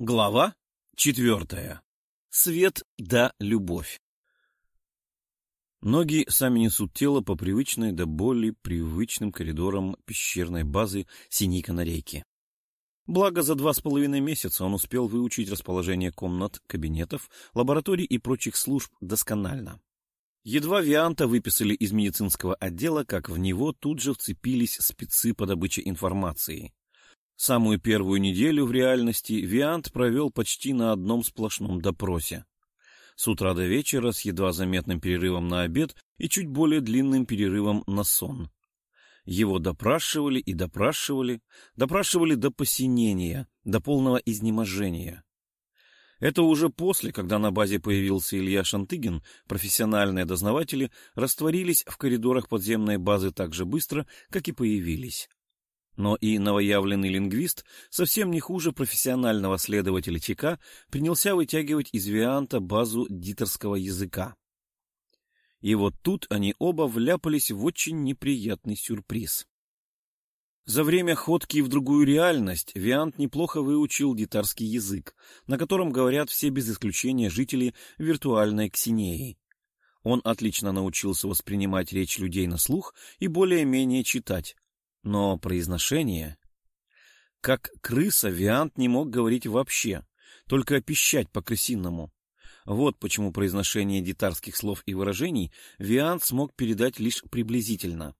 Глава четвертая. Свет да любовь. Ноги сами несут тело по привычной до боли привычным коридорам пещерной базы синей канарейки. Благо, за два с половиной месяца он успел выучить расположение комнат, кабинетов, лабораторий и прочих служб досконально. Едва Вианта выписали из медицинского отдела, как в него тут же вцепились спецы по добыче информации. Самую первую неделю в реальности Виант провел почти на одном сплошном допросе. С утра до вечера с едва заметным перерывом на обед и чуть более длинным перерывом на сон. Его допрашивали и допрашивали, допрашивали до посинения, до полного изнеможения. Это уже после, когда на базе появился Илья Шантыгин, профессиональные дознаватели растворились в коридорах подземной базы так же быстро, как и появились. Но и новоявленный лингвист, совсем не хуже профессионального следователя ЧК, принялся вытягивать из Вианта базу дитерского языка. И вот тут они оба вляпались в очень неприятный сюрприз. За время ходки в другую реальность Виант неплохо выучил дитарский язык, на котором говорят все без исключения жители виртуальной Ксинеи. Он отлично научился воспринимать речь людей на слух и более-менее читать, но произношение... Как крыса, Виант не мог говорить вообще, только пищать по-крысиному. Вот почему произношение дитарских слов и выражений Виант смог передать лишь приблизительно.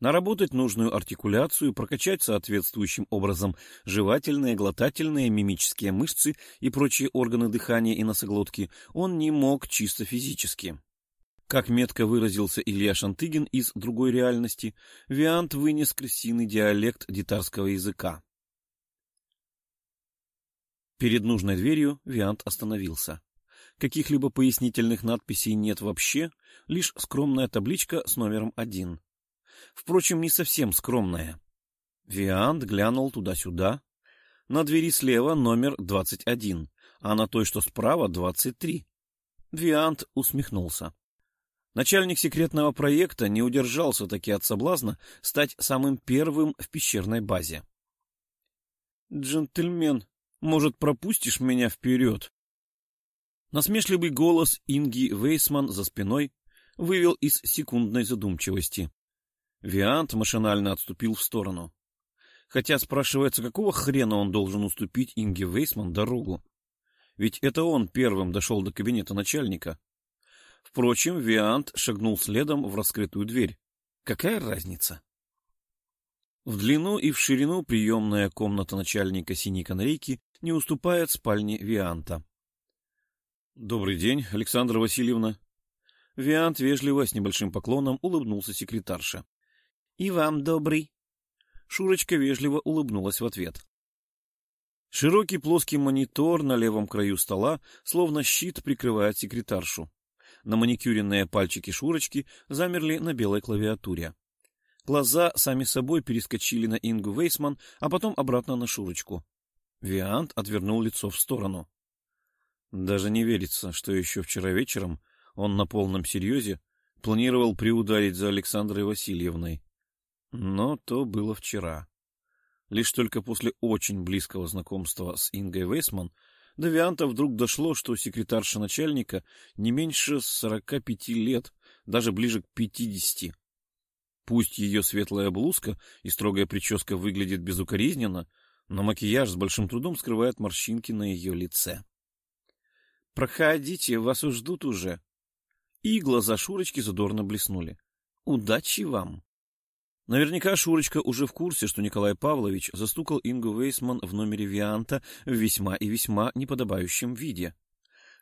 Наработать нужную артикуляцию, прокачать соответствующим образом жевательные, глотательные, мимические мышцы и прочие органы дыхания и носоглотки он не мог чисто физически. Как метко выразился Илья Шантыгин из другой реальности, Виант вынес крысиный диалект дитарского языка. Перед нужной дверью Виант остановился. Каких-либо пояснительных надписей нет вообще, лишь скромная табличка с номером один. Впрочем, не совсем скромная. Виант глянул туда-сюда. На двери слева номер двадцать один, а на той, что справа, двадцать три. Виант усмехнулся. Начальник секретного проекта не удержался таки от соблазна стать самым первым в пещерной базе. «Джентльмен, может, пропустишь меня вперед?» Насмешливый голос Инги Вейсман за спиной вывел из секундной задумчивости. Виант машинально отступил в сторону. Хотя спрашивается, какого хрена он должен уступить Инге Вейсман дорогу? Ведь это он первым дошел до кабинета начальника. Впрочем, Виант шагнул следом в раскрытую дверь. Какая разница? В длину и в ширину приемная комната начальника синей канарейки не уступает спальне Вианта. — Добрый день, Александра Васильевна. Виант вежливо, с небольшим поклоном, улыбнулся секретарше. — И вам добрый. Шурочка вежливо улыбнулась в ответ. Широкий плоский монитор на левом краю стола, словно щит, прикрывает секретаршу на маникюренные пальчики Шурочки замерли на белой клавиатуре. Глаза сами собой перескочили на Ингу Вейсман, а потом обратно на Шурочку. Виант отвернул лицо в сторону. Даже не верится, что еще вчера вечером он на полном серьезе планировал приударить за Александрой Васильевной. Но то было вчера. Лишь только после очень близкого знакомства с Ингой Вейсман до Вианта вдруг дошло, что секретарша начальника не меньше сорока пяти лет, даже ближе к пятидесяти. Пусть ее светлая блузка и строгая прическа выглядит безукоризненно, но макияж с большим трудом скрывает морщинки на ее лице. — Проходите, вас уж ждут уже. И глаза Шурочки задорно блеснули. — Удачи вам! Наверняка Шурочка уже в курсе, что Николай Павлович застукал Ингу Вейсман в номере Вианта в весьма и весьма неподобающем виде.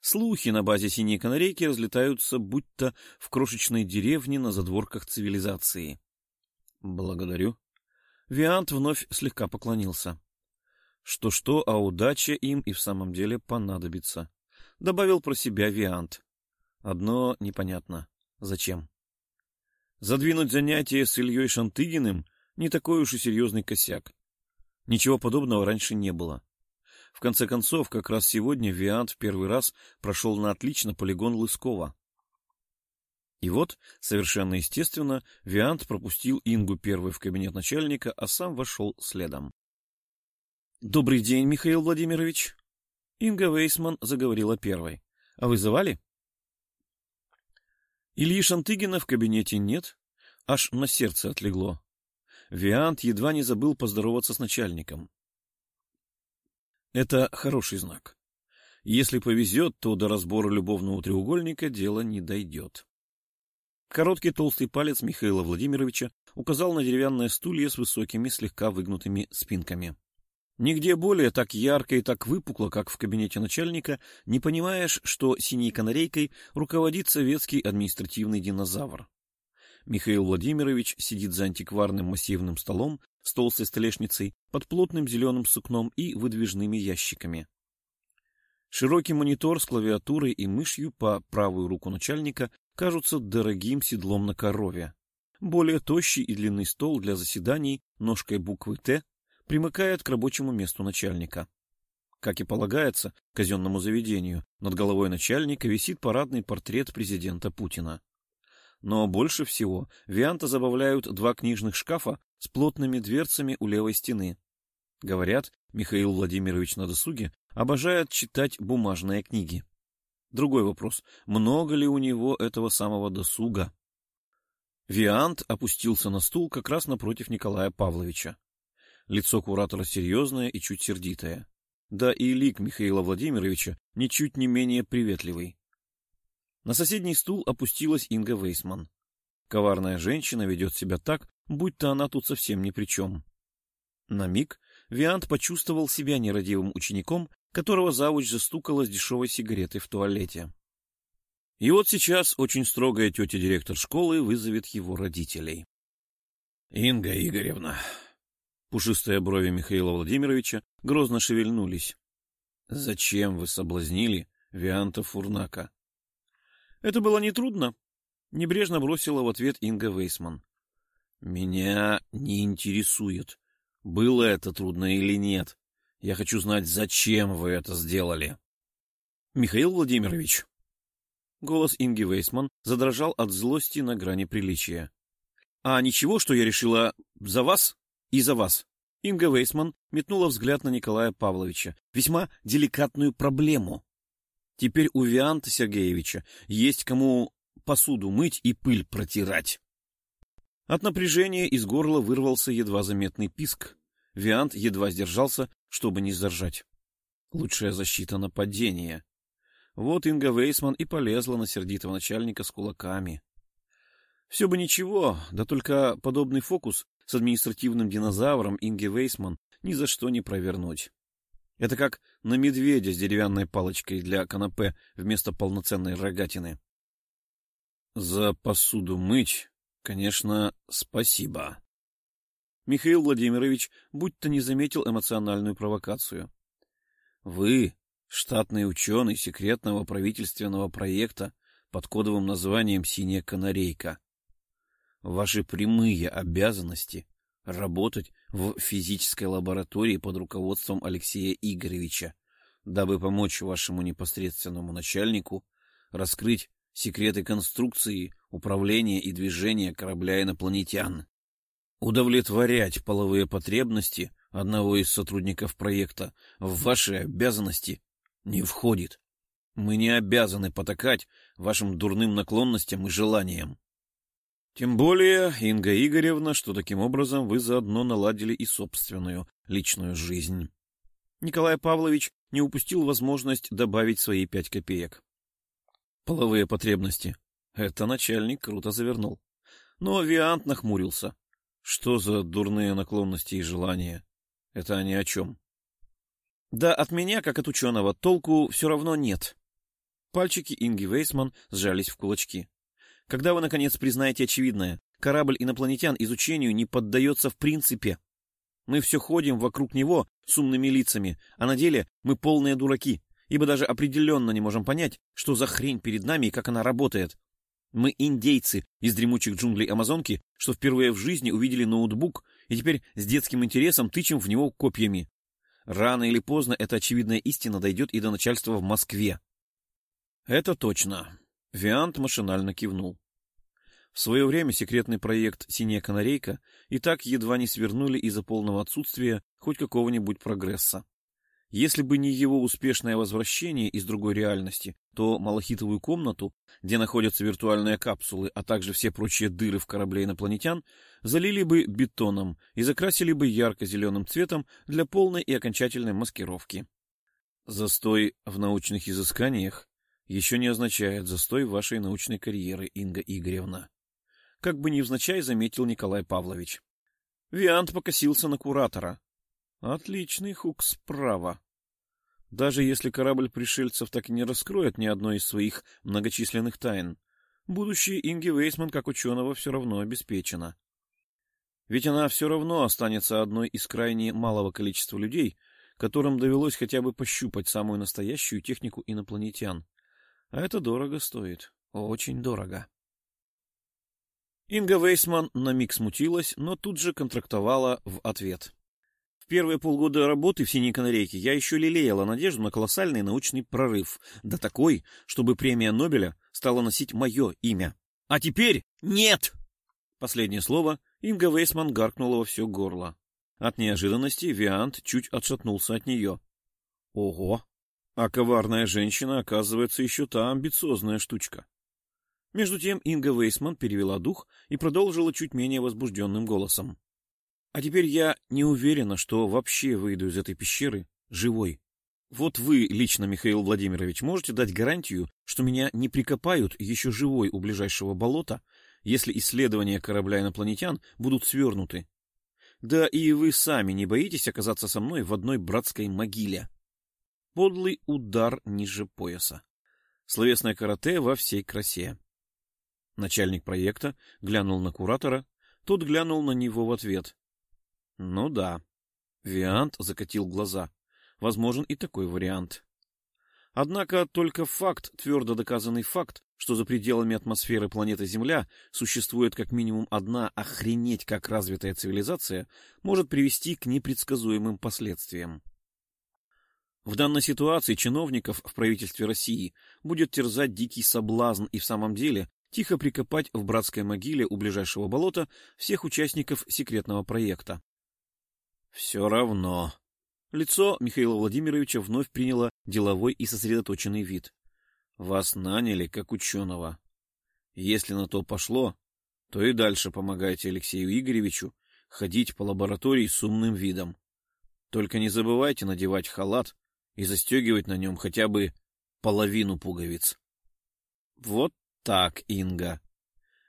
Слухи на базе «Синей канарейки» разлетаются будто в крошечной деревне на задворках цивилизации. — Благодарю. Виант вновь слегка поклонился. Что-что, а удача им и в самом деле понадобится. Добавил про себя Виант. Одно непонятно. Зачем? Задвинуть занятие с Ильей Шантыгиным не такой уж и серьезный косяк. Ничего подобного раньше не было. В конце концов, как раз сегодня Виант в первый раз прошел на отлично полигон Лыскова. И вот, совершенно естественно, Виант пропустил Ингу первой в кабинет начальника, а сам вошел следом. — Добрый день, Михаил Владимирович. Инга Вейсман заговорила первой. — А вызывали? Ильи Шантыгина в кабинете нет, аж на сердце отлегло. Виант едва не забыл поздороваться с начальником. Это хороший знак. Если повезет, то до разбора любовного треугольника дело не дойдет. Короткий толстый палец Михаила Владимировича указал на деревянное стулья с высокими, слегка выгнутыми спинками. Нигде более так ярко и так выпукло, как в кабинете начальника, не понимаешь, что синей канарейкой руководит советский административный динозавр. Михаил Владимирович сидит за антикварным массивным столом с толстой столешницей под плотным зеленым сукном и выдвижными ящиками. Широкий монитор с клавиатурой и мышью по правую руку начальника кажутся дорогим седлом на корове. Более тощий и длинный стол для заседаний ножкой буквы «Т» примыкает к рабочему месту начальника. Как и полагается казенному заведению, над головой начальника висит парадный портрет президента Путина. Но больше всего Вианта забавляют два книжных шкафа с плотными дверцами у левой стены. Говорят, Михаил Владимирович на досуге обожает читать бумажные книги. Другой вопрос, много ли у него этого самого досуга? Виант опустился на стул как раз напротив Николая Павловича. Лицо куратора серьезное и чуть сердитое. Да и лик Михаила Владимировича ничуть не менее приветливый. На соседний стул опустилась Инга Вейсман. Коварная женщина ведет себя так, будто она тут совсем ни при чем. На миг Виант почувствовал себя нерадивым учеником, которого завуч застукала с дешевой сигаретой в туалете. И вот сейчас очень строгая тетя-директор школы вызовет его родителей. — Инга Игоревна, Пушистые брови Михаила Владимировича грозно шевельнулись. — Зачем вы соблазнили Вианта Фурнака? — Это было нетрудно, — небрежно бросила в ответ Инга Вейсман. — Меня не интересует, было это трудно или нет. Я хочу знать, зачем вы это сделали. — Михаил Владимирович. Голос Инги Вейсман задрожал от злости на грани приличия. — А ничего, что я решила за вас и за вас. Инга Вейсман метнула взгляд на Николая Павловича. Весьма деликатную проблему. Теперь у Вианта Сергеевича есть кому посуду мыть и пыль протирать. От напряжения из горла вырвался едва заметный писк. Виант едва сдержался, чтобы не заржать. Лучшая защита нападения. Вот Инга Вейсман и полезла на сердитого начальника с кулаками. Все бы ничего, да только подобный фокус с административным динозавром Инги Вейсман ни за что не провернуть. Это как на медведя с деревянной палочкой для канапе вместо полноценной рогатины. За посуду мыть, конечно, спасибо. Михаил Владимирович будто не заметил эмоциональную провокацию. Вы, штатный ученый секретного правительственного проекта под кодовым названием «Синяя канарейка», Ваши прямые обязанности — работать в физической лаборатории под руководством Алексея Игоревича, дабы помочь вашему непосредственному начальнику раскрыть секреты конструкции, управления и движения корабля инопланетян, удовлетворять половые потребности одного из сотрудников проекта в ваши обязанности не входит. Мы не обязаны потакать вашим дурным наклонностям и желаниям. Тем более, Инга Игоревна, что таким образом вы заодно наладили и собственную личную жизнь. Николай Павлович не упустил возможность добавить свои пять копеек. Половые потребности. Это начальник круто завернул. Но Виант нахмурился. Что за дурные наклонности и желания? Это они о чем? Да от меня, как от ученого, толку все равно нет. Пальчики Инги Вейсман сжались в кулачки. Когда вы, наконец, признаете очевидное, корабль инопланетян изучению не поддается в принципе. Мы все ходим вокруг него с умными лицами, а на деле мы полные дураки, ибо даже определенно не можем понять, что за хрень перед нами и как она работает. Мы индейцы из дремучих джунглей Амазонки, что впервые в жизни увидели ноутбук и теперь с детским интересом тычем в него копьями. Рано или поздно эта очевидная истина дойдет и до начальства в Москве. Это точно. Виант машинально кивнул. В свое время секретный проект «Синяя канарейка» и так едва не свернули из-за полного отсутствия хоть какого-нибудь прогресса. Если бы не его успешное возвращение из другой реальности, то малахитовую комнату, где находятся виртуальные капсулы, а также все прочие дыры в корабле инопланетян, залили бы бетоном и закрасили бы ярко-зеленым цветом для полной и окончательной маскировки. Застой в научных изысканиях еще не означает застой вашей научной карьеры, Инга Игоревна. Как бы невзначай заметил Николай Павлович. Виант покосился на куратора. Отличный хук справа. Даже если корабль пришельцев так и не раскроет ни одной из своих многочисленных тайн, будущее Инги Вейсман как ученого все равно обеспечено. Ведь она все равно останется одной из крайне малого количества людей, которым довелось хотя бы пощупать самую настоящую технику инопланетян. А это дорого стоит. Очень дорого. Инга Вейсман на миг смутилась, но тут же контрактовала в ответ первые полгода работы в «Синей канарейке» я еще лелеяла надежду на колоссальный научный прорыв, да такой, чтобы премия Нобеля стала носить мое имя. А теперь нет! Последнее слово Инга Вейсман гаркнула во все горло. От неожиданности Виант чуть отшатнулся от нее. Ого! А коварная женщина, оказывается, еще та амбициозная штучка. Между тем Инга Вейсман перевела дух и продолжила чуть менее возбужденным голосом. А теперь я не уверена, что вообще выйду из этой пещеры живой. Вот вы лично, Михаил Владимирович, можете дать гарантию, что меня не прикопают еще живой у ближайшего болота, если исследования корабля инопланетян будут свернуты. Да и вы сами не боитесь оказаться со мной в одной братской могиле. Подлый удар ниже пояса. Словесное карате во всей красе. Начальник проекта глянул на куратора, тот глянул на него в ответ. Ну да. Виант закатил глаза. Возможен и такой вариант. Однако только факт, твердо доказанный факт, что за пределами атмосферы планеты Земля существует как минимум одна охренеть как развитая цивилизация, может привести к непредсказуемым последствиям. В данной ситуации чиновников в правительстве России будет терзать дикий соблазн и в самом деле тихо прикопать в братской могиле у ближайшего болота всех участников секретного проекта. Все равно. Лицо Михаила Владимировича вновь приняло деловой и сосредоточенный вид. Вас наняли как ученого. Если на то пошло, то и дальше помогайте Алексею Игоревичу ходить по лаборатории с умным видом. Только не забывайте надевать халат и застегивать на нем хотя бы половину пуговиц. Вот так, Инга.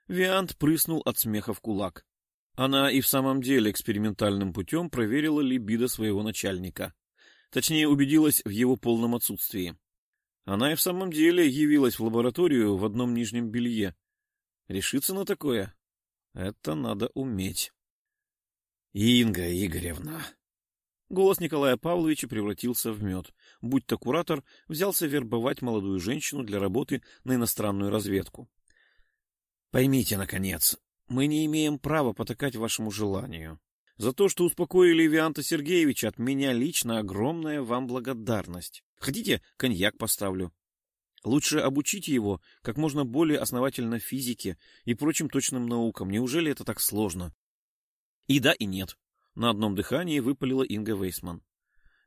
Виант прыснул от смеха в кулак. Она и в самом деле экспериментальным путем проверила либидо своего начальника. Точнее, убедилась в его полном отсутствии. Она и в самом деле явилась в лабораторию в одном нижнем белье. Решиться на такое? Это надо уметь. Инга Игоревна. Голос Николая Павловича превратился в мед, будь то куратор взялся вербовать молодую женщину для работы на иностранную разведку. Поймите, наконец, мы не имеем права потакать вашему желанию. За то, что успокоили Вианта Сергеевича, от меня лично огромная вам благодарность. Хотите, коньяк поставлю? Лучше обучите его как можно более основательно физике и прочим точным наукам. Неужели это так сложно? И да, и нет. На одном дыхании выпалила Инга Вейсман.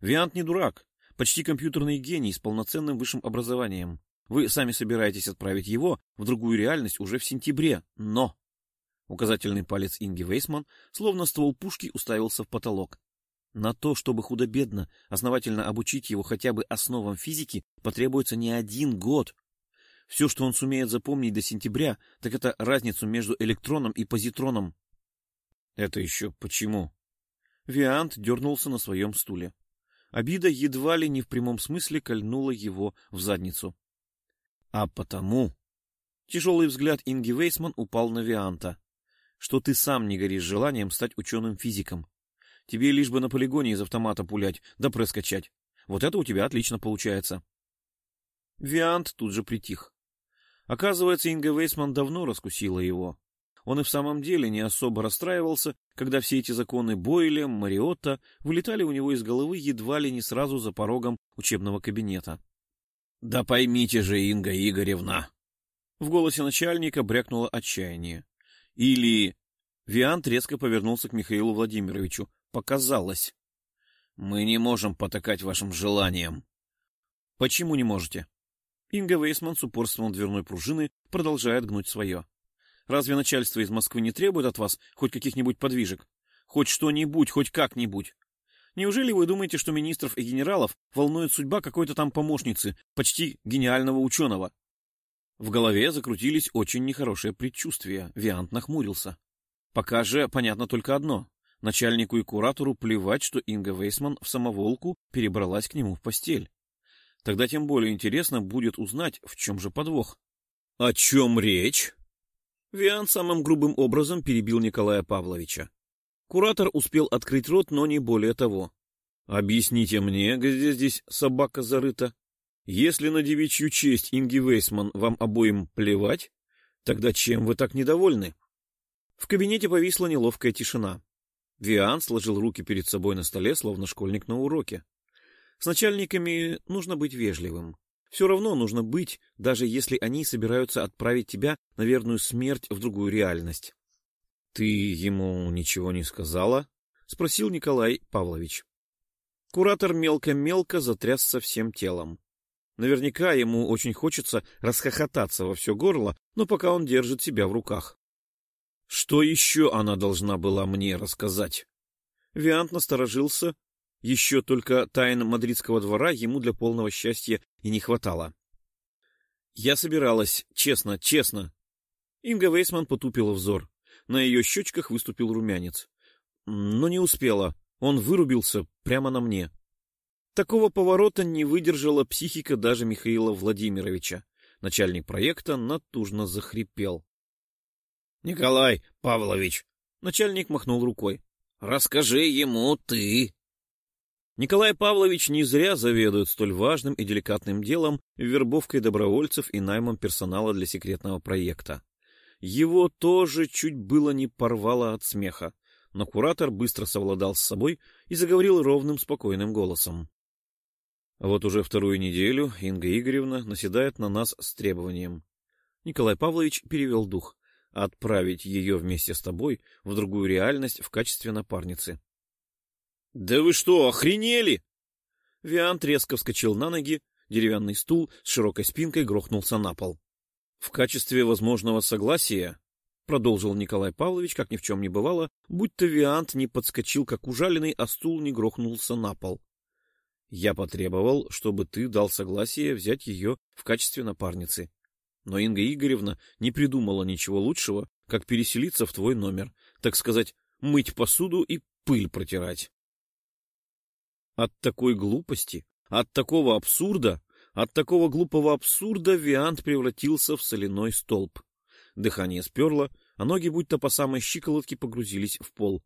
Виант не дурак, почти компьютерный гений с полноценным высшим образованием. Вы сами собираетесь отправить его в другую реальность уже в сентябре, но... Указательный палец Инги Вейсман, словно ствол пушки, уставился в потолок. На то, чтобы худо-бедно, основательно обучить его хотя бы основам физики, потребуется не один год. Все, что он сумеет запомнить до сентября, так это разницу между электроном и позитроном. Это еще почему? Виант дернулся на своем стуле. Обида едва ли не в прямом смысле кольнула его в задницу. А потому... Тяжелый взгляд Инги Вейсман упал на Вианта что ты сам не горишь желанием стать ученым-физиком. Тебе лишь бы на полигоне из автомата пулять, да пресс. Вот это у тебя отлично получается. Виант тут же притих. Оказывается, Инга Вейсман давно раскусила его. Он и в самом деле не особо расстраивался, когда все эти законы Бойля, Мариотта вылетали у него из головы едва ли не сразу за порогом учебного кабинета. — Да поймите же, Инга Игоревна! В голосе начальника брякнуло отчаяние. Или... Виант резко повернулся к Михаилу Владимировичу. Показалось. Мы не можем потакать вашим желаниям. Почему не можете? Инга Вейсман с упорством дверной пружины продолжает гнуть свое. Разве начальство из Москвы не требует от вас хоть каких-нибудь подвижек? Хоть что-нибудь, хоть как-нибудь? Неужели вы думаете, что министров и генералов волнует судьба какой-то там помощницы, почти гениального ученого? В голове закрутились очень нехорошие предчувствия. Виант нахмурился. Пока же понятно только одно. Начальнику и куратору плевать, что Инга Вейсман в самоволку перебралась к нему в постель. Тогда тем более интересно будет узнать, в чем же подвох. — О чем речь? Виан самым грубым образом перебил Николая Павловича. Куратор успел открыть рот, но не более того. — Объясните мне, где здесь собака зарыта? Если на девичью честь Инги Вейсман вам обоим плевать, тогда чем вы так недовольны? В кабинете повисла неловкая тишина. Виан сложил руки перед собой на столе, словно школьник на уроке. С начальниками нужно быть вежливым. Все равно нужно быть, даже если они собираются отправить тебя на верную смерть в другую реальность. — Ты ему ничего не сказала? — спросил Николай Павлович. Куратор мелко-мелко затрясся всем телом. Наверняка ему очень хочется расхохотаться во все горло, но пока он держит себя в руках. Что еще она должна была мне рассказать? Виант насторожился. Еще только тайн мадридского двора ему для полного счастья и не хватало. Я собиралась, честно, честно. Инга Вейсман потупила взор. На ее щечках выступил румянец. Но не успела. Он вырубился прямо на мне. Такого поворота не выдержала психика даже Михаила Владимировича. Начальник проекта натужно захрипел. — Николай Павлович! — начальник махнул рукой. — Расскажи ему ты. Николай Павлович не зря заведует столь важным и деликатным делом вербовкой добровольцев и наймом персонала для секретного проекта. Его тоже чуть было не порвало от смеха, но куратор быстро совладал с собой и заговорил ровным, спокойным голосом. Вот уже вторую неделю Инга Игоревна наседает на нас с требованием. Николай Павлович перевел дух отправить ее вместе с тобой в другую реальность в качестве напарницы. — Да вы что, охренели? Виант резко вскочил на ноги, деревянный стул с широкой спинкой грохнулся на пол. — В качестве возможного согласия, — продолжил Николай Павлович, как ни в чем не бывало, будь-то Виант не подскочил, как ужаленный, а стул не грохнулся на пол. — Я потребовал, чтобы ты дал согласие взять ее в качестве напарницы. Но Инга Игоревна не придумала ничего лучшего, как переселиться в твой номер, так сказать, мыть посуду и пыль протирать. От такой глупости, от такого абсурда, от такого глупого абсурда Виант превратился в соляной столб. Дыхание сперло, а ноги будто по самой щиколотке погрузились в пол.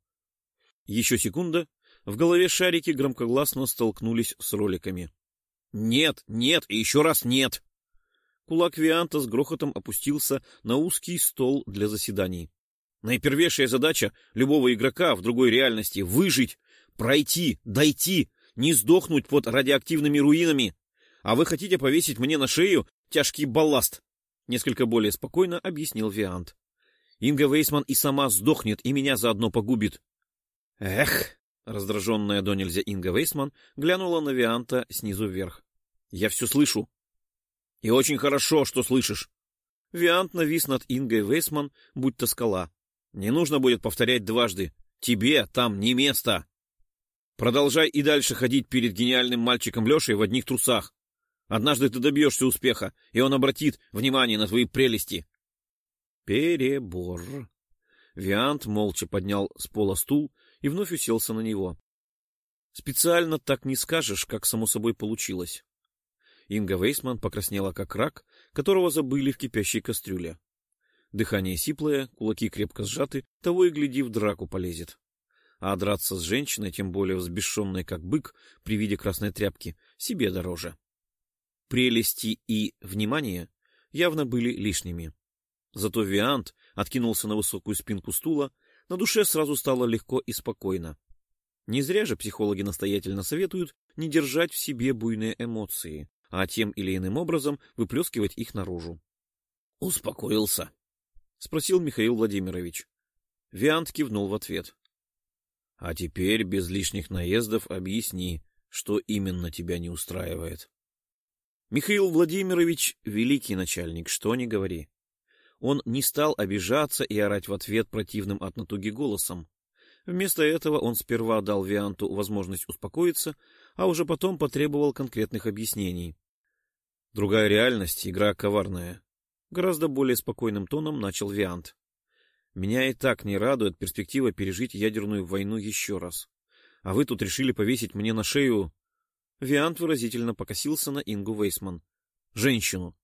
Еще секунда, в голове шарики громкогласно столкнулись с роликами. «Нет, нет и еще раз нет!» Кулак Вианта с грохотом опустился на узкий стол для заседаний. Наипервейшая задача любого игрока в другой реальности — выжить, пройти, дойти, не сдохнуть под радиоактивными руинами. А вы хотите повесить мне на шею тяжкий балласт? Несколько более спокойно объяснил Виант. Инга Вейсман и сама сдохнет, и меня заодно погубит. Эх! Раздраженная до нельзя Инга Вейсман глянула на Вианта снизу вверх. Я все слышу. И очень хорошо, что слышишь. Виант навис над Ингой Вейсман, будь то скала. Не нужно будет повторять дважды. Тебе там не место. Продолжай и дальше ходить перед гениальным мальчиком Лешей в одних трусах. Однажды ты добьешься успеха, и он обратит внимание на твои прелести. Перебор. Виант молча поднял с пола стул и вновь уселся на него. Специально так не скажешь, как само собой получилось. Инга Вейсман покраснела как рак, которого забыли в кипящей кастрюле. Дыхание сиплое, кулаки крепко сжаты, того и гляди в драку полезет. А драться с женщиной, тем более взбешенной как бык при виде красной тряпки, себе дороже. Прелести и внимание явно были лишними. Зато Виант откинулся на высокую спинку стула, на душе сразу стало легко и спокойно. Не зря же психологи настоятельно советуют не держать в себе буйные эмоции, а тем или иным образом выплескивать их наружу. — Успокоился? — спросил Михаил Владимирович. Виант кивнул в ответ. — А теперь без лишних наездов объясни, что именно тебя не устраивает. Михаил Владимирович — великий начальник, что ни говори. Он не стал обижаться и орать в ответ противным от натуги голосом. Вместо этого он сперва дал Вианту возможность успокоиться, а уже потом потребовал конкретных объяснений. Другая реальность, игра коварная. Гораздо более спокойным тоном начал Виант. Меня и так не радует перспектива пережить ядерную войну еще раз. А вы тут решили повесить мне на шею... Виант выразительно покосился на Ингу Вейсман. Женщину.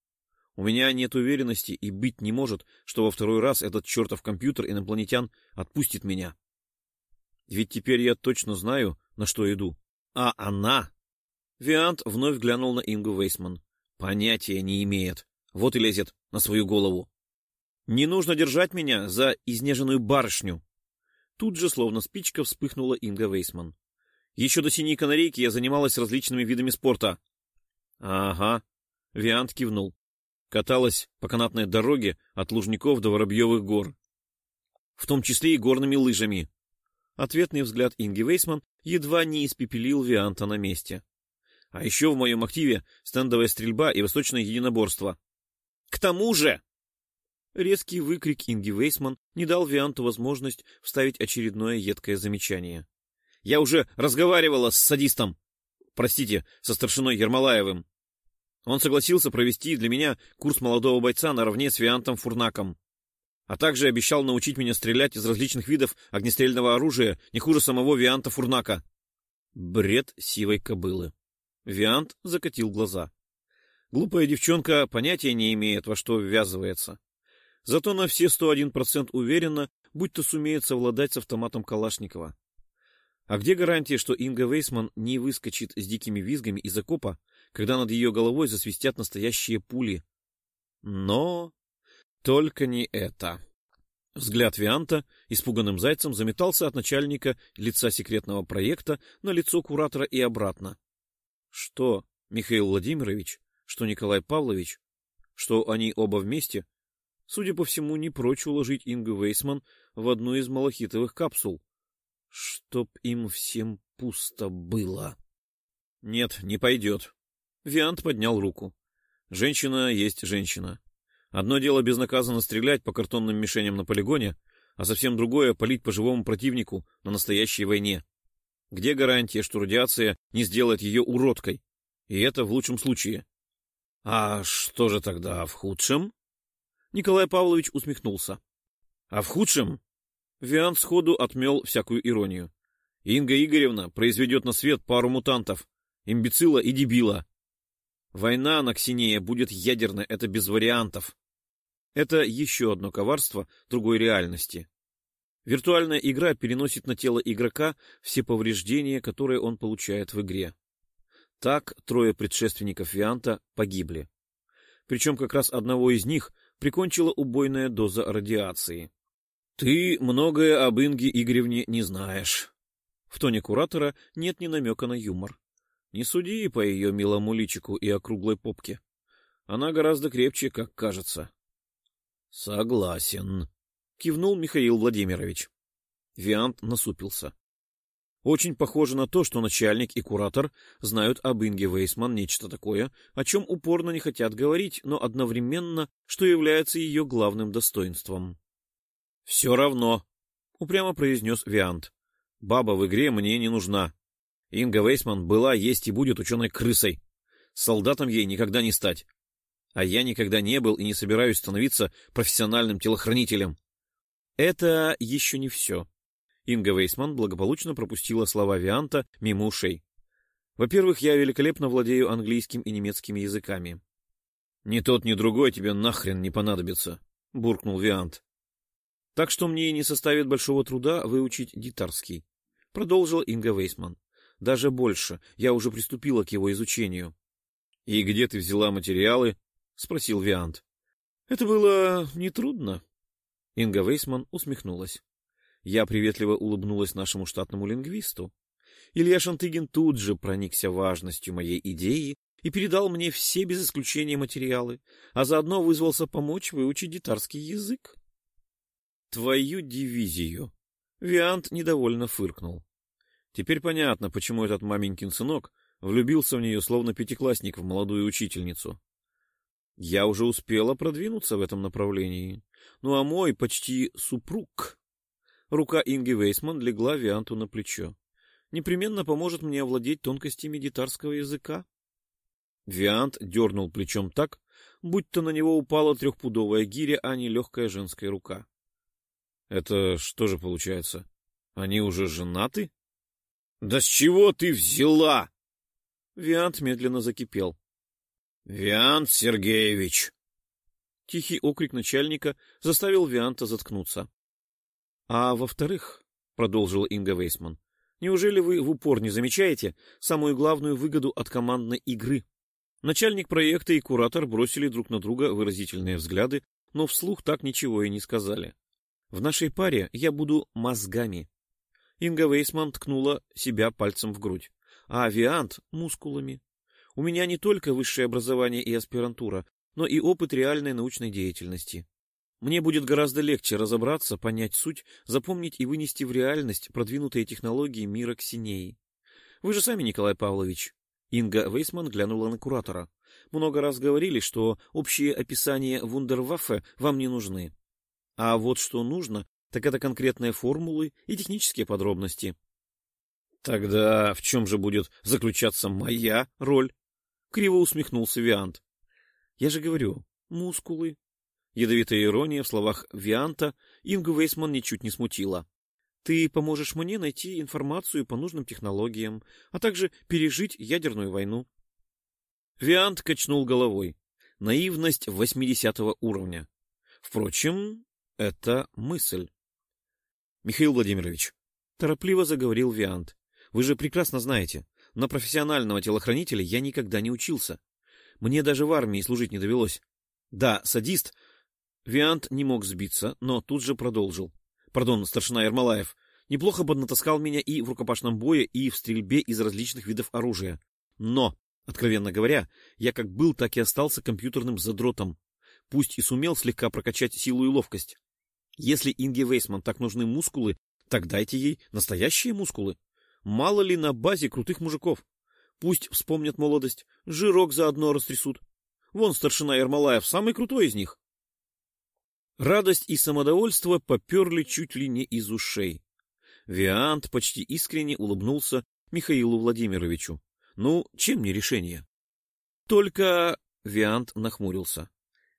У меня нет уверенности и быть не может, что во второй раз этот чертов компьютер инопланетян отпустит меня. Ведь теперь я точно знаю, на что иду. А она... Виант вновь глянул на Ингу Вейсман. Понятия не имеет. Вот и лезет на свою голову. Не нужно держать меня за изнеженную барышню. Тут же, словно спичка, вспыхнула Инга Вейсман. Еще до синей канарейки я занималась различными видами спорта. — Ага. Виант кивнул. Каталась по канатной дороге от Лужников до Воробьевых гор. В том числе и горными лыжами. Ответный взгляд Инги Вейсман едва не испепелил Вианта на месте. А еще в моем активе стендовая стрельба и восточное единоборство. К тому же... Резкий выкрик Инги Вейсман не дал Вианту возможность вставить очередное едкое замечание. Я уже разговаривала с садистом, простите, со старшиной Ермолаевым. Он согласился провести для меня курс молодого бойца наравне с Виантом Фурнаком, а также обещал научить меня стрелять из различных видов огнестрельного оружия не хуже самого Вианта Фурнака. Бред сивой кобылы. Виант закатил глаза. Глупая девчонка понятия не имеет, во что ввязывается. Зато на все 101% уверена, будь то сумеет совладать с автоматом Калашникова. А где гарантия, что Инга Вейсман не выскочит с дикими визгами из окопа, когда над ее головой засвистят настоящие пули? Но только не это. Взгляд Вианта испуганным зайцем заметался от начальника лица секретного проекта на лицо куратора и обратно. Что, Михаил Владимирович, что Николай Павлович, что они оба вместе, судя по всему, не прочь уложить Ингу Вейсман в одну из малахитовых капсул. Чтоб им всем пусто было. Нет, не пойдет. Виант поднял руку. Женщина есть женщина. Одно дело безнаказанно стрелять по картонным мишеням на полигоне, а совсем другое — палить по живому противнику на настоящей войне. Где гарантия, что радиация не сделает ее уродкой? И это в лучшем случае. — А что же тогда в худшем? Николай Павлович усмехнулся. — А в худшем? Виан сходу отмел всякую иронию. Инга Игоревна произведет на свет пару мутантов, имбецила и дебила. Война на Ксинея будет ядерной, это без вариантов. Это еще одно коварство другой реальности. Виртуальная игра переносит на тело игрока все повреждения, которые он получает в игре. Так трое предшественников Вианта погибли. Причем как раз одного из них прикончила убойная доза радиации. «Ты многое об Инге Игоревне не знаешь». В тоне куратора нет ни намека на юмор. Не суди по ее милому личику и округлой попке. Она гораздо крепче, как кажется. — Согласен, — кивнул Михаил Владимирович. Виант насупился. Очень похоже на то, что начальник и куратор знают об Инге Вейсман нечто такое, о чем упорно не хотят говорить, но одновременно, что является ее главным достоинством. — Все равно, — упрямо произнес Виант. — Баба в игре мне не нужна. Инга Вейсман была, есть и будет ученой-крысой. Солдатом ей никогда не стать. А я никогда не был и не собираюсь становиться профессиональным телохранителем. Это еще не все. Инга Вейсман благополучно пропустила слова Вианта мимо ушей. Во-первых, я великолепно владею английским и немецким языками. — Ни тот, ни другой тебе нахрен не понадобится, — буркнул Виант. — Так что мне не составит большого труда выучить гитарский, — продолжила Инга Вейсман. — Даже больше. Я уже приступила к его изучению. — И где ты взяла материалы? — спросил Виант. — Это было нетрудно. Инга Вейсман усмехнулась. Я приветливо улыбнулась нашему штатному лингвисту. Илья Шантыгин тут же проникся важностью моей идеи и передал мне все без исключения материалы, а заодно вызвался помочь выучить гитарский язык. Твою дивизию! Виант недовольно фыркнул. Теперь понятно, почему этот маменькин сынок влюбился в нее, словно пятиклассник в молодую учительницу. Я уже успела продвинуться в этом направлении. Ну а мой почти супруг... Рука Инги Вейсман легла Вианту на плечо. Непременно поможет мне овладеть тонкостями гитарского языка. Виант дернул плечом так, будто на него упала трехпудовая гиря, а не легкая женская рука. — Это что же получается? Они уже женаты? — Да с чего ты взяла? Виант медленно закипел. — Виант Сергеевич! Тихий окрик начальника заставил Вианта заткнуться. — А во-вторых, — продолжила Инга Вейсман, — неужели вы в упор не замечаете самую главную выгоду от командной игры? Начальник проекта и куратор бросили друг на друга выразительные взгляды, но вслух так ничего и не сказали. В нашей паре я буду мозгами. Инга Вейсман ткнула себя пальцем в грудь, а Виант — мускулами. У меня не только высшее образование и аспирантура, но и опыт реальной научной деятельности. Мне будет гораздо легче разобраться, понять суть, запомнить и вынести в реальность продвинутые технологии мира Ксинеи. Вы же сами, Николай Павлович. Инга Вейсман глянула на куратора. Много раз говорили, что общие описания вундерваффе вам не нужны. А вот что нужно, так это конкретные формулы и технические подробности. Тогда в чем же будет заключаться моя роль? Криво усмехнулся Виант. Я же говорю, мускулы. Ядовитая ирония в словах Вианта Ингу Вейсман ничуть не смутила. Ты поможешь мне найти информацию по нужным технологиям, а также пережить ядерную войну. Виант качнул головой. Наивность восьмидесятого уровня. Впрочем, это мысль. Михаил Владимирович, торопливо заговорил Виант. Вы же прекрасно знаете, на профессионального телохранителя я никогда не учился. Мне даже в армии служить не довелось. Да, садист. Виант не мог сбиться, но тут же продолжил. Пардон, старшина Ермолаев. Неплохо поднатаскал меня и в рукопашном бое, и в стрельбе из различных видов оружия. Но, откровенно говоря, я как был, так и остался компьютерным задротом. Пусть и сумел слегка прокачать силу и ловкость. Если Инге Вейсман так нужны мускулы, так дайте ей настоящие мускулы. Мало ли на базе крутых мужиков. Пусть вспомнят молодость, жирок заодно растрясут. Вон старшина Ермолаев, самый крутой из них. Радость и самодовольство поперли чуть ли не из ушей. Виант почти искренне улыбнулся Михаилу Владимировичу. Ну, чем не решение? Только Виант нахмурился.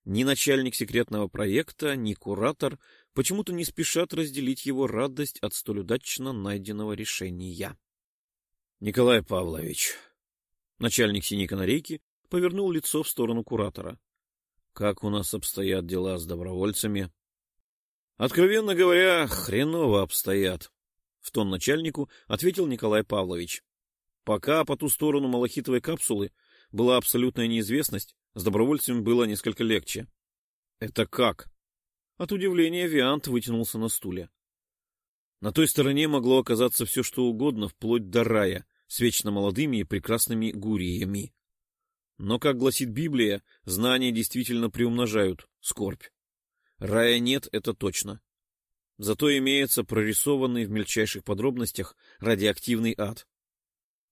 Ни начальник секретного проекта, ни куратор почему-то не спешат разделить его радость от столь удачно найденного решения. Николай Павлович, начальник синей канарейки, повернул лицо в сторону куратора. Как у нас обстоят дела с добровольцами? Откровенно говоря, хреново обстоят, в тон начальнику ответил Николай Павлович. Пока по ту сторону малахитовой капсулы была абсолютная неизвестность, с добровольцами было несколько легче. Это как? От удивления Виант вытянулся на стуле. На той стороне могло оказаться все, что угодно, вплоть до рая, с вечно молодыми и прекрасными гуриями. Но, как гласит Библия, знания действительно приумножают скорбь. Рая нет, это точно. Зато имеется прорисованный в мельчайших подробностях радиоактивный ад.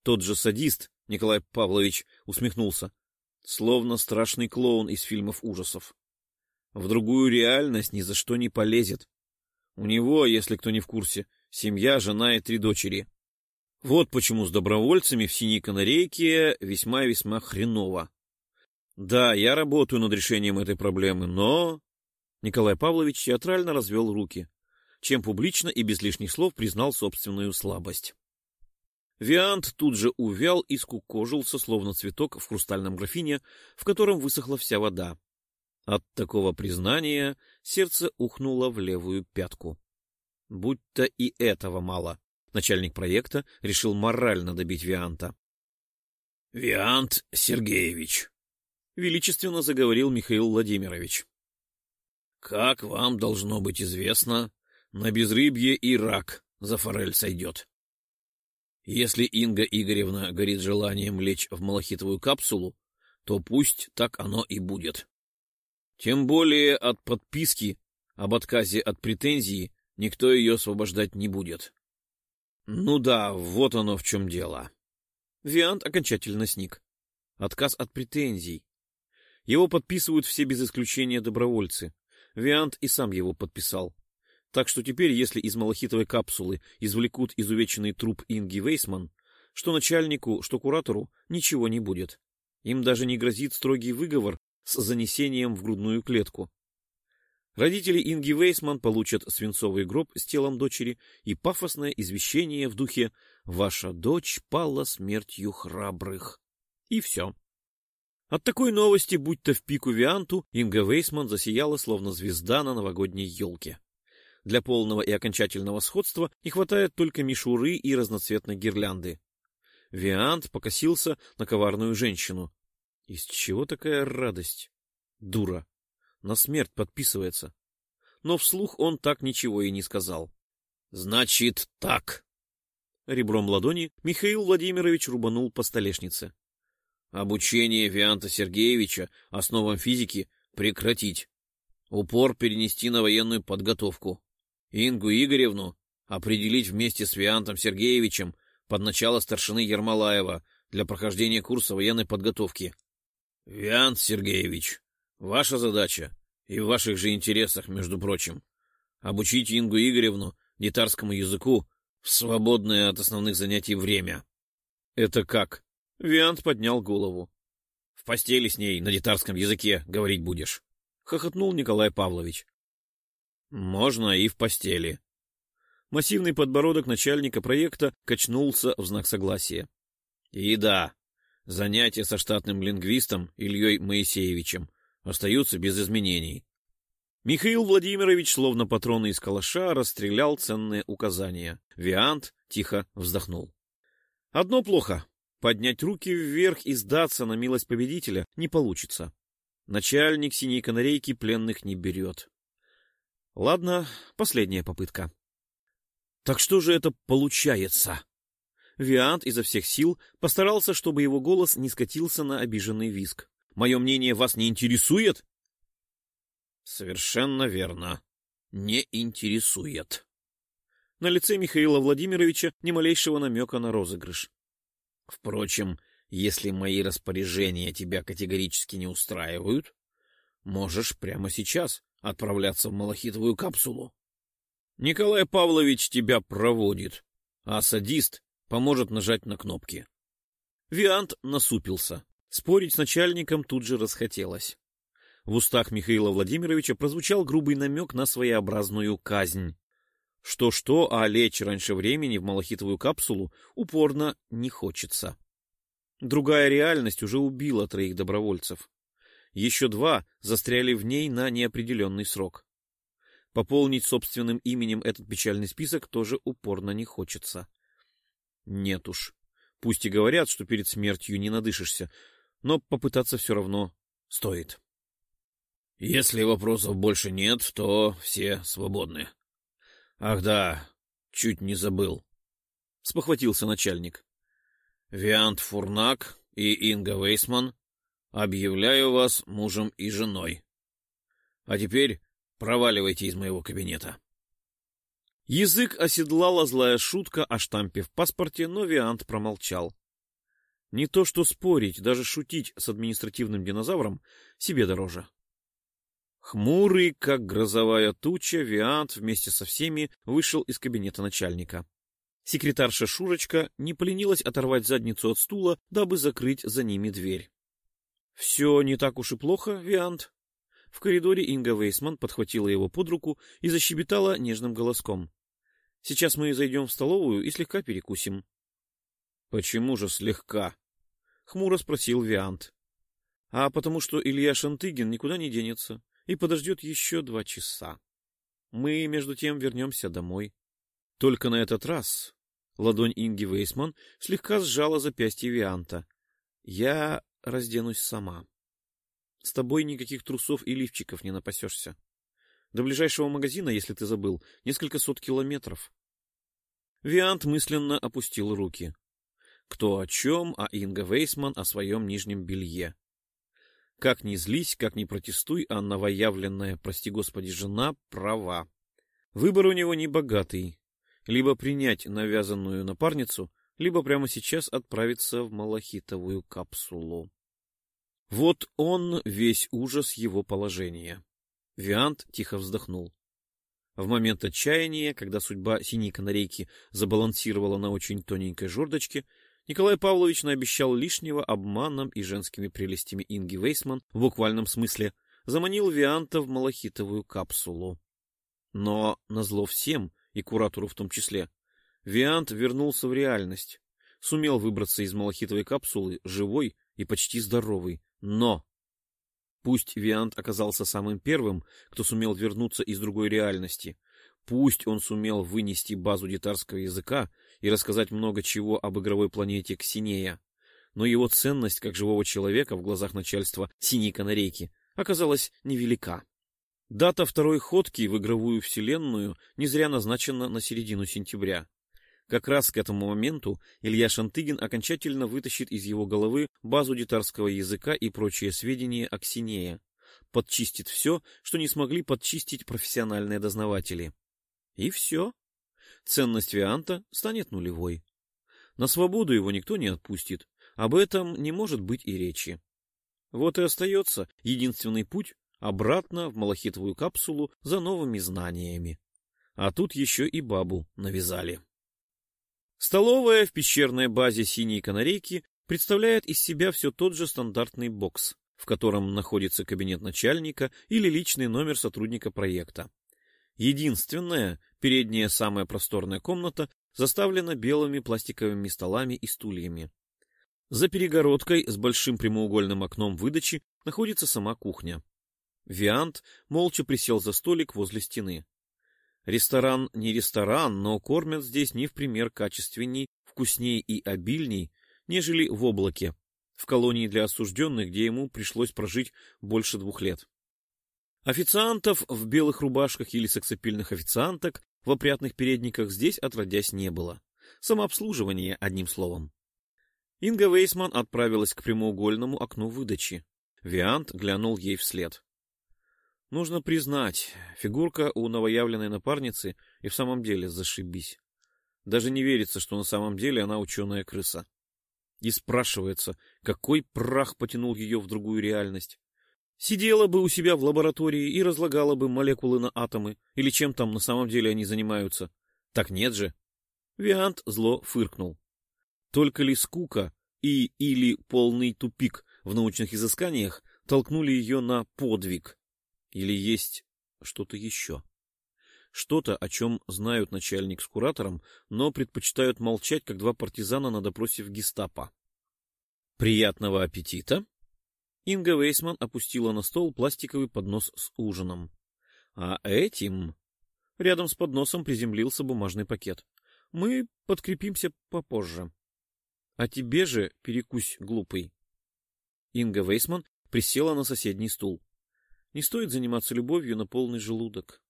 Тот же садист, Николай Павлович, усмехнулся, словно страшный клоун из фильмов ужасов. В другую реальность ни за что не полезет. У него, если кто не в курсе, семья, жена и три дочери. Вот почему с добровольцами в «Синей канарейке» весьма-весьма хреново. Да, я работаю над решением этой проблемы, но... Николай Павлович театрально развел руки, чем публично и без лишних слов признал собственную слабость. Виант тут же увял и скукожился, словно цветок в хрустальном графине, в котором высохла вся вода. От такого признания сердце ухнуло в левую пятку. Будь-то и этого мало. Начальник проекта решил морально добить Вианта. — Виант Сергеевич, — величественно заговорил Михаил Владимирович. — Как вам должно быть известно, на безрыбье и рак за форель сойдет. Если Инга Игоревна горит желанием лечь в малахитовую капсулу, то пусть так оно и будет. Тем более от подписки об отказе от претензии никто ее освобождать не будет. Ну да, вот оно в чем дело. Виант окончательно сник. Отказ от претензий. Его подписывают все без исключения добровольцы. Виант и сам его подписал. Так что теперь, если из малахитовой капсулы извлекут изувеченный труп Инги Вейсман, что начальнику, что куратору ничего не будет. Им даже не грозит строгий выговор с занесением в грудную клетку. Родители Инги Вейсман получат свинцовый гроб с телом дочери и пафосное извещение в духе «Ваша дочь пала смертью храбрых». И все. От такой новости, будь то в пику Вианту, Инга Вейсман засияла, словно звезда на новогодней елке. Для полного и окончательного сходства не хватает только мишуры и разноцветной гирлянды. Виант покосился на коварную женщину. Из чего такая радость? Дура. На смерть подписывается. Но вслух он так ничего и не сказал. — Значит, так. Ребром ладони Михаил Владимирович рубанул по столешнице. — Обучение Вианта Сергеевича основам физики прекратить. Упор перенести на военную подготовку. Ингу Игоревну определить вместе с Виантом Сергеевичем под начало старшины Ермолаева для прохождения курса военной подготовки. — Виант Сергеевич, ваша задача, и в ваших же интересах, между прочим, обучить Ингу Игоревну детарскому языку в свободное от основных занятий время. — Это как? — Виант поднял голову. — В постели с ней на детарском языке говорить будешь, — хохотнул Николай Павлович. — Можно и в постели, Массивный подбородок начальника проекта качнулся в знак согласия. И да, занятия со штатным лингвистом Ильей Моисеевичем остаются без изменений. Михаил Владимирович, словно патроны из калаша, расстрелял ценные указания. Виант тихо вздохнул. Одно плохо. Поднять руки вверх и сдаться на милость победителя не получится. Начальник синей канарейки пленных не берет. Ладно, последняя попытка. Так что же это получается? Виант изо всех сил постарался, чтобы его голос не скатился на обиженный виск. Мое мнение вас не интересует? Совершенно верно. Не интересует. На лице Михаила Владимировича ни малейшего намека на розыгрыш. Впрочем, если мои распоряжения тебя категорически не устраивают, можешь прямо сейчас отправляться в малахитовую капсулу. Николай Павлович тебя проводит, а садист поможет нажать на кнопки. Виант насупился. Спорить с начальником тут же расхотелось. В устах Михаила Владимировича прозвучал грубый намек на своеобразную казнь. Что-что, а лечь раньше времени в малахитовую капсулу упорно не хочется. Другая реальность уже убила троих добровольцев. Еще два застряли в ней на неопределенный срок. Пополнить собственным именем этот печальный список тоже упорно не хочется. Нет уж. Пусть и говорят, что перед смертью не надышишься, но попытаться все равно стоит. Если вопросов больше нет, то все свободны. Ах да, чуть не забыл. Спохватился начальник. Виант Фурнак и Инга Вейсман, объявляю вас мужем и женой. А теперь Проваливайте из моего кабинета. Язык оседлала злая шутка о штампе в паспорте, но Виант промолчал. Не то что спорить, даже шутить с административным динозавром себе дороже. Хмурый, как грозовая туча, Виант вместе со всеми вышел из кабинета начальника. Секретарша Шурочка не поленилась оторвать задницу от стула, дабы закрыть за ними дверь. — Все не так уж и плохо, Виант, в коридоре Инга Вейсман подхватила его под руку и защебетала нежным голоском. — Сейчас мы зайдем в столовую и слегка перекусим. — Почему же слегка? — хмуро спросил Виант. — А потому что Илья Шантыгин никуда не денется и подождет еще два часа. Мы, между тем, вернемся домой. Только на этот раз ладонь Инги Вейсман слегка сжала запястье Вианта. Я разденусь сама. С тобой никаких трусов и лифчиков не напасешься. До ближайшего магазина, если ты забыл, несколько сот километров. Виант мысленно опустил руки. Кто о чем, а Инга Вейсман о своем нижнем белье. Как ни злись, как ни протестуй, а новоявленная, прости господи, жена права. Выбор у него не богатый. Либо принять навязанную напарницу, либо прямо сейчас отправиться в малахитовую капсулу. Вот он весь ужас его положения. Виант тихо вздохнул. В момент отчаяния, когда судьба синей канарейки забалансировала на очень тоненькой жердочке, Николай Павлович наобещал лишнего обманом и женскими прелестями Инги Вейсман, в буквальном смысле, заманил Вианта в малахитовую капсулу. Но, назло всем, и куратору в том числе, Виант вернулся в реальность, сумел выбраться из малахитовой капсулы живой и почти здоровый, но... Пусть Виант оказался самым первым, кто сумел вернуться из другой реальности, пусть он сумел вынести базу детарского языка и рассказать много чего об игровой планете Ксинея. Но его ценность как живого человека в глазах начальства «Синей канарейки» оказалась невелика. Дата второй ходки в игровую вселенную не зря назначена на середину сентября. Как раз к этому моменту Илья Шантыгин окончательно вытащит из его головы базу детарского языка и прочие сведения о Ксинее, подчистит все, что не смогли подчистить профессиональные дознаватели. И все ценность Вианта станет нулевой. На свободу его никто не отпустит, об этом не может быть и речи. Вот и остается единственный путь обратно в малахитовую капсулу за новыми знаниями. А тут еще и бабу навязали. Столовая в пещерной базе «Синей канарейки» представляет из себя все тот же стандартный бокс, в котором находится кабинет начальника или личный номер сотрудника проекта. Единственная, передняя самая просторная комната заставлена белыми пластиковыми столами и стульями. За перегородкой с большим прямоугольным окном выдачи находится сама кухня. Виант молча присел за столик возле стены. Ресторан не ресторан, но кормят здесь не в пример качественней, вкусней и обильней, нежели в облаке, в колонии для осужденных, где ему пришлось прожить больше двух лет. Официантов в белых рубашках или сексапильных официанток в опрятных передниках здесь отродясь не было. Самообслуживание, одним словом. Инга Вейсман отправилась к прямоугольному окну выдачи. Виант глянул ей вслед. Нужно признать, фигурка у новоявленной напарницы и в самом деле зашибись. Даже не верится, что на самом деле она ученая крыса. И спрашивается, какой прах потянул ее в другую реальность. Сидела бы у себя в лаборатории и разлагала бы молекулы на атомы, или чем там на самом деле они занимаются. Так нет же. Виант зло фыркнул. Только ли скука и или полный тупик в научных изысканиях толкнули ее на подвиг? Или есть что-то еще? Что-то, о чем знают начальник с куратором, но предпочитают молчать, как два партизана на допросе в гестапо. «Приятного аппетита!» Инга Вейсман опустила на стол пластиковый поднос с ужином. А этим... Рядом с подносом приземлился бумажный пакет. Мы подкрепимся попозже. А тебе же перекусь, глупый. Инга Вейсман присела на соседний стул. Не стоит заниматься любовью на полный желудок.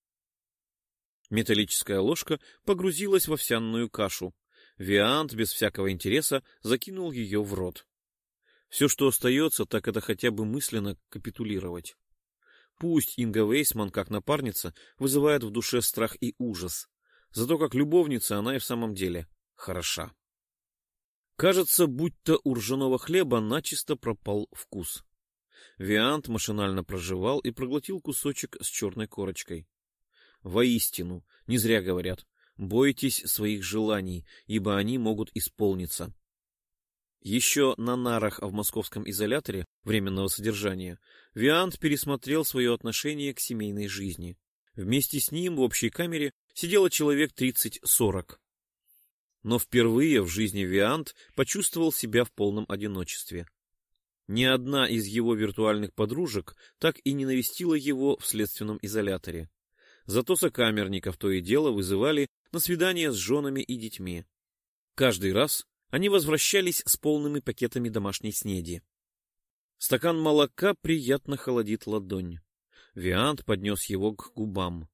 Металлическая ложка погрузилась в овсяную кашу. Виант без всякого интереса закинул ее в рот. Все, что остается, так это хотя бы мысленно капитулировать. Пусть Инга Вейсман, как напарница, вызывает в душе страх и ужас. Зато как любовница она и в самом деле хороша. Кажется, будто у ржаного хлеба начисто пропал вкус. Виант машинально проживал и проглотил кусочек с черной корочкой. Воистину, не зря говорят, бойтесь своих желаний, ибо они могут исполниться. Еще на нарах в московском изоляторе временного содержания Виант пересмотрел свое отношение к семейной жизни. Вместе с ним в общей камере сидело человек 30-40. Но впервые в жизни Виант почувствовал себя в полном одиночестве. Ни одна из его виртуальных подружек так и не навестила его в следственном изоляторе. Зато сокамерников то и дело вызывали на свидания с женами и детьми. Каждый раз они возвращались с полными пакетами домашней снеди. Стакан молока приятно холодит ладонь. Виант поднес его к губам.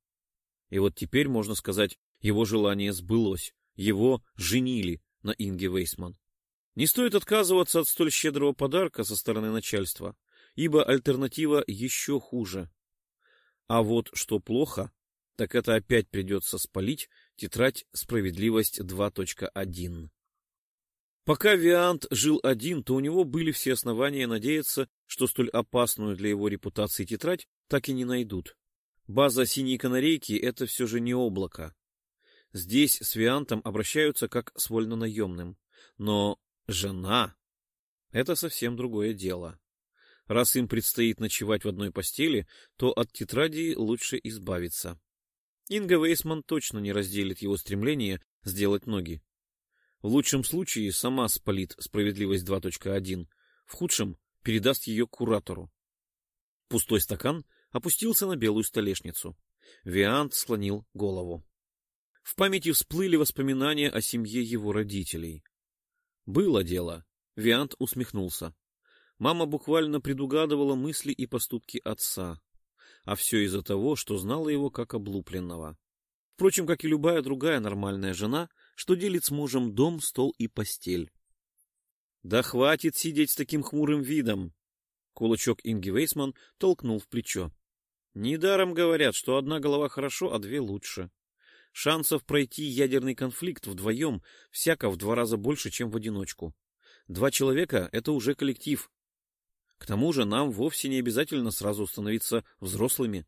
И вот теперь, можно сказать, его желание сбылось. Его женили на Инге Вейсман. Не стоит отказываться от столь щедрого подарка со стороны начальства. ибо альтернатива еще хуже. А вот что плохо, так это опять придется спалить тетрадь «Справедливость 2.1». Пока Виант жил один, то у него были все основания надеяться, что столь опасную для его репутации тетрадь так и не найдут. База «Синей канарейки» — это все же не облако. Здесь с Виантом обращаются как с вольнонаемным. Но жена — это совсем другое дело. Раз им предстоит ночевать в одной постели, то от тетради лучше избавиться. Инга Вейсман точно не разделит его стремление сделать ноги. В лучшем случае сама спалит справедливость 2.1, в худшем передаст ее куратору. Пустой стакан опустился на белую столешницу. Виант склонил голову. В памяти всплыли воспоминания о семье его родителей. Было дело. Виант усмехнулся. Мама буквально предугадывала мысли и поступки отца. А все из-за того, что знала его как облупленного. Впрочем, как и любая другая нормальная жена, что делит с мужем дом, стол и постель. Да хватит сидеть с таким хмурым видом. Кулачок Инги Вейсман толкнул в плечо. Недаром говорят, что одна голова хорошо, а две лучше. Шансов пройти ядерный конфликт вдвоем всяко в два раза больше, чем в одиночку. Два человека — это уже коллектив. К тому же нам вовсе не обязательно сразу становиться взрослыми.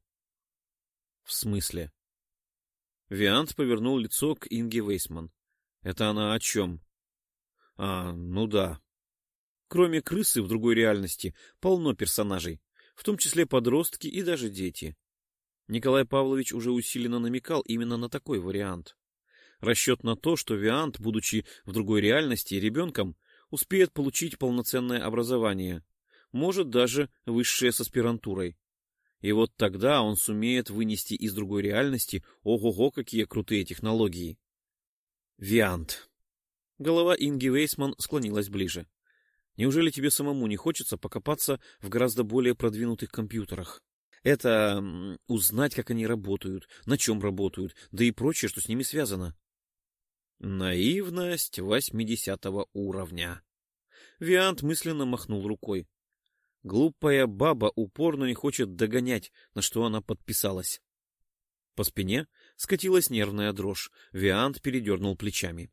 — В смысле? Виант повернул лицо к Инге Вейсман. Это она о чем? А, ну да. Кроме крысы в другой реальности полно персонажей, в том числе подростки и даже дети. Николай Павлович уже усиленно намекал именно на такой вариант. Расчет на то, что Виант, будучи в другой реальности ребенком, успеет получить полноценное образование, может даже высшее с аспирантурой. И вот тогда он сумеет вынести из другой реальности ого-го, какие крутые технологии. Виант. Голова Инги Вейсман склонилась ближе. Неужели тебе самому не хочется покопаться в гораздо более продвинутых компьютерах? Это узнать, как они работают, на чем работают, да и прочее, что с ними связано. Наивность восьмидесятого уровня. Виант мысленно махнул рукой. Глупая баба упорно не хочет догонять, на что она подписалась. По спине скатилась нервная дрожь. Виант передернул плечами.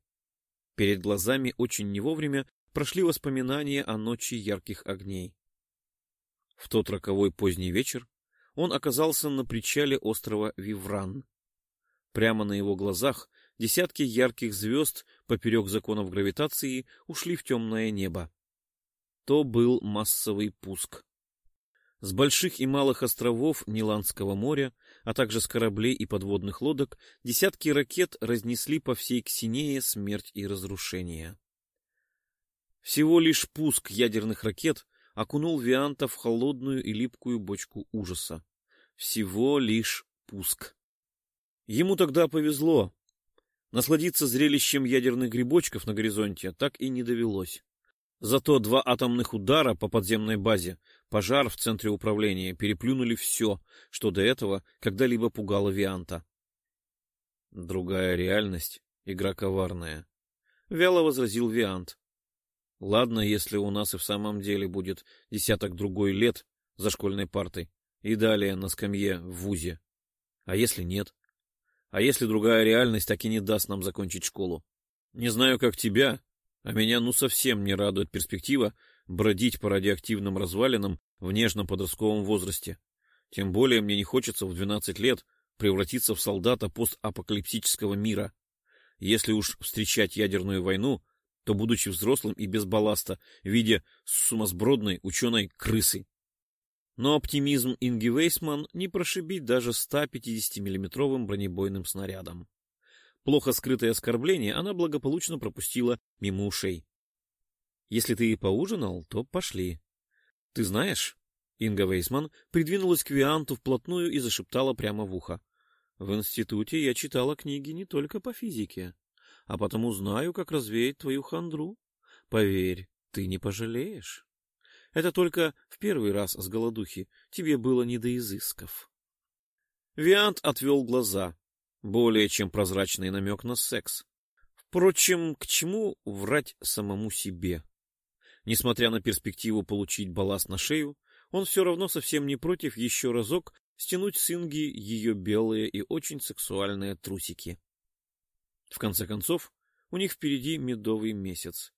Перед глазами очень не вовремя прошли воспоминания о ночи ярких огней. В тот роковой поздний вечер он оказался на причале острова Вивран. Прямо на его глазах десятки ярких звезд поперек законов гравитации ушли в темное небо. То был массовый пуск. С больших и малых островов Ниландского моря, а также с кораблей и подводных лодок, десятки ракет разнесли по всей Ксинее смерть и разрушение. Всего лишь пуск ядерных ракет окунул Вианта в холодную и липкую бочку ужаса. Всего лишь пуск. Ему тогда повезло. Насладиться зрелищем ядерных грибочков на горизонте так и не довелось. Зато два атомных удара по подземной базе, пожар в центре управления переплюнули все, что до этого когда-либо пугало Вианта. Другая реальность, игра коварная. Вяло возразил Виант. Ладно, если у нас и в самом деле будет десяток другой лет за школьной партой и далее на скамье в ВУЗе. А если нет? А если другая реальность так и не даст нам закончить школу? Не знаю, как тебя, а меня ну совсем не радует перспектива бродить по радиоактивным развалинам в нежном подростковом возрасте. Тем более мне не хочется в 12 лет превратиться в солдата постапокалиптического мира. Если уж встречать ядерную войну, то будучи взрослым и без балласта, в виде сумасбродной ученой крысы. Но оптимизм Инги Вейсман не прошибить даже 150-миллиметровым бронебойным снарядом. Плохо скрытое оскорбление она благополучно пропустила мимо ушей. «Если ты и поужинал, то пошли. Ты знаешь...» Инга Вейсман придвинулась к Вианту вплотную и зашептала прямо в ухо. «В институте я читала книги не только по физике, а потому знаю, как развеять твою хандру. Поверь, ты не пожалеешь. Это только в первый раз с голодухи тебе было не до изысков». Виант отвел глаза. Более чем прозрачный намек на секс. Впрочем, к чему врать самому себе? Несмотря на перспективу получить балласт на шею, он все равно совсем не против еще разок стянуть с Инги ее белые и очень сексуальные трусики. В конце концов, у них впереди медовый месяц.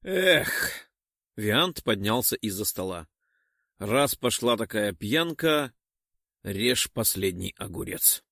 Эх! Виант поднялся из-за стола. Раз пошла такая пьянка, режь последний огурец.